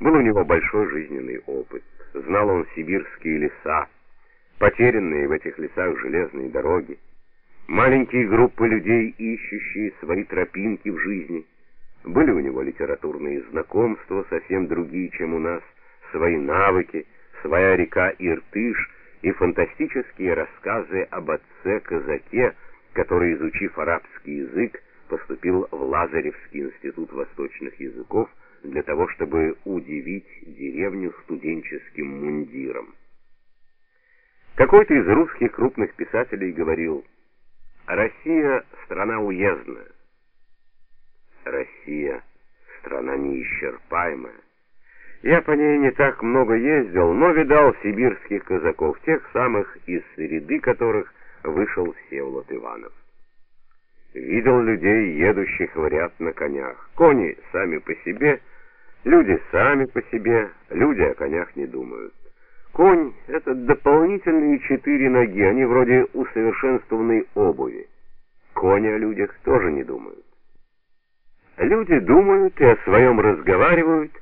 Был у него большой жизненный опыт. Знал он сибирские леса, потерянные в этих лесах железные дороги, маленькие группы людей, ищущие свои тропинки в жизни. Были у него литературные знакомства, совсем другие, чем у нас, свои навыки, своя река Иртыш и фантастические рассказы об отце-казаке, который, изучив арабский язык, поступил в Лазаревский институт восточных языков для того, чтобы удивить деревню студенческим мундиром. Какой-то из русских крупных писателей говорил: "Россия страна уездная. Россия страна неисчерпаемая. Я по ней не так много ездил, но видал сибирских казаков, тех самых, из среды которых вышел Всеволод Иванов. Видел людей, едущих в ряд на конях. Кони сами по себе, люди сами по себе, люди о конях не думают. Конь — это дополнительные четыре ноги, они вроде усовершенствованной обуви. Кони о людях тоже не думают. Люди думают и о своем разговаривают,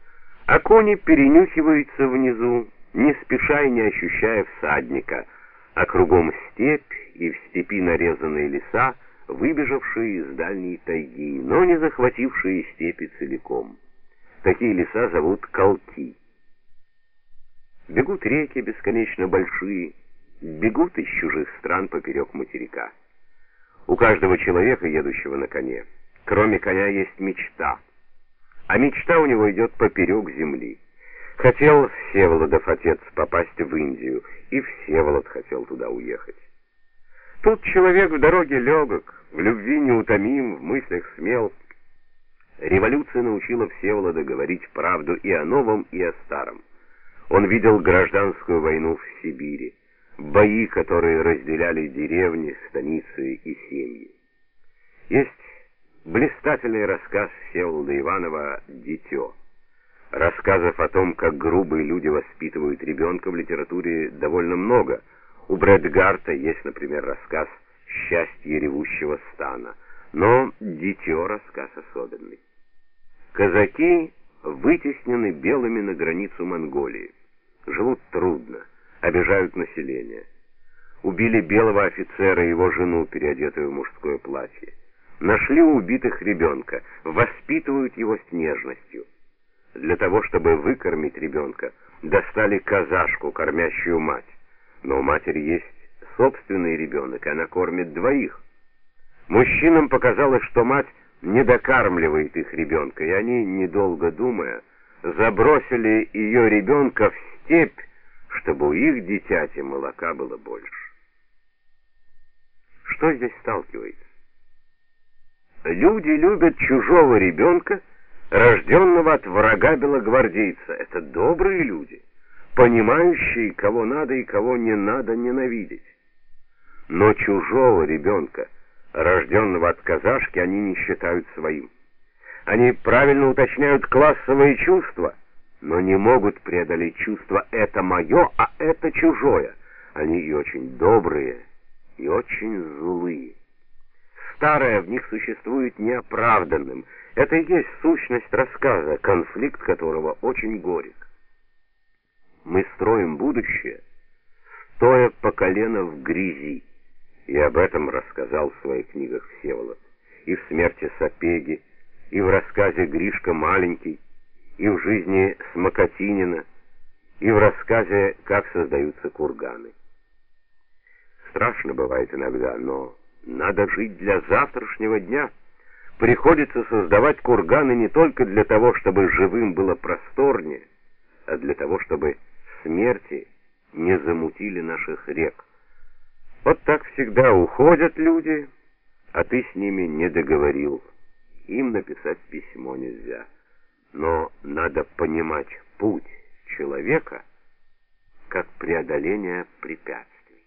а кони перенюхиваются внизу, не спеша и не ощущая всадника, а кругом степь и в степи нарезанные леса, выбежавшие из дальней тайги, но не захватившие степи целиком. Такие леса зовут колки. Бегут реки бесконечно большие, бегут из чужих стран поперек материка. У каждого человека, едущего на коне, кроме коня есть мечта. А мечта у него идет поперек земли. Хотел Всеволодов отец попасть в Индию, и Всеволод хотел туда уехать. Тут человек в дороге легок, в любви неутомим, в мыслях смел. Революция научила Всеволода говорить правду и о новом, и о старом. Он видел гражданскую войну в Сибири, бои, которые разделяли деревни, станицы и семьи. Есть блистательный рассказ Всеволода Иванова «Дитё». Рассказов о том, как грубые люди воспитывают ребенка в литературе довольно много – у Брэдгарта есть, например, рассказ «Счастье ревущего стана», но «Дитё» рассказ особенный. Казаки вытеснены белыми на границу Монголии. Живут трудно, обижают население. Убили белого офицера и его жену, переодетую в мужское платье. Нашли убитых ребенка, воспитывают его с нежностью. Для того, чтобы выкормить ребенка, достали казашку, кормящую мать но у матери есть собственный ребенок, и она кормит двоих. Мужчинам показалось, что мать не докармливает их ребенка, и они, недолго думая, забросили ее ребенка в степь, чтобы у их дитяти молока было больше. Что здесь сталкивается? Люди любят чужого ребенка, рожденного от врага белогвардейца. Это добрые люди понимающий, кого надо и кого не надо ненавидеть. Но чужого ребенка, рожденного от казашки, они не считают своим. Они правильно уточняют классовые чувства, но не могут преодолеть чувство «это мое, а это чужое». Они и очень добрые, и очень злые. Старое в них существует неоправданным. Это и есть сущность рассказа, конфликт которого очень горек мы строим будущее, стоя по колено в грязи. И об этом рассказал в своих книгах Всеволод. И в смерти Сапеги, и в рассказе Гришка маленький, и в жизни Смокотинина, и в рассказе Как создаются курганы. Страшно бывает иногда, но надо жить для завтрашнего дня. Приходится создавать курганы не только для того, чтобы живым было просторнее, а для того, чтобы смерти не замутили наших рек. Вот так всегда уходят люди, а ты с ними не договорил. Им написать письмо нельзя. Но надо понимать путь человека как преодоление препятствий.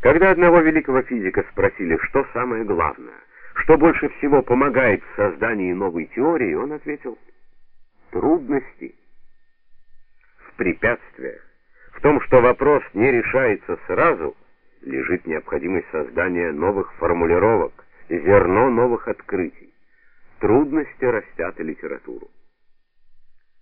Когда одного великого физика спросили, что самое главное, что больше всего помогает в создании новой теории, он ответил: трудности препятствиях, в том, что вопрос не решается сразу, лежит необходимость создания новых формулировок, зерно новых открытий. Трудности растят и литературу.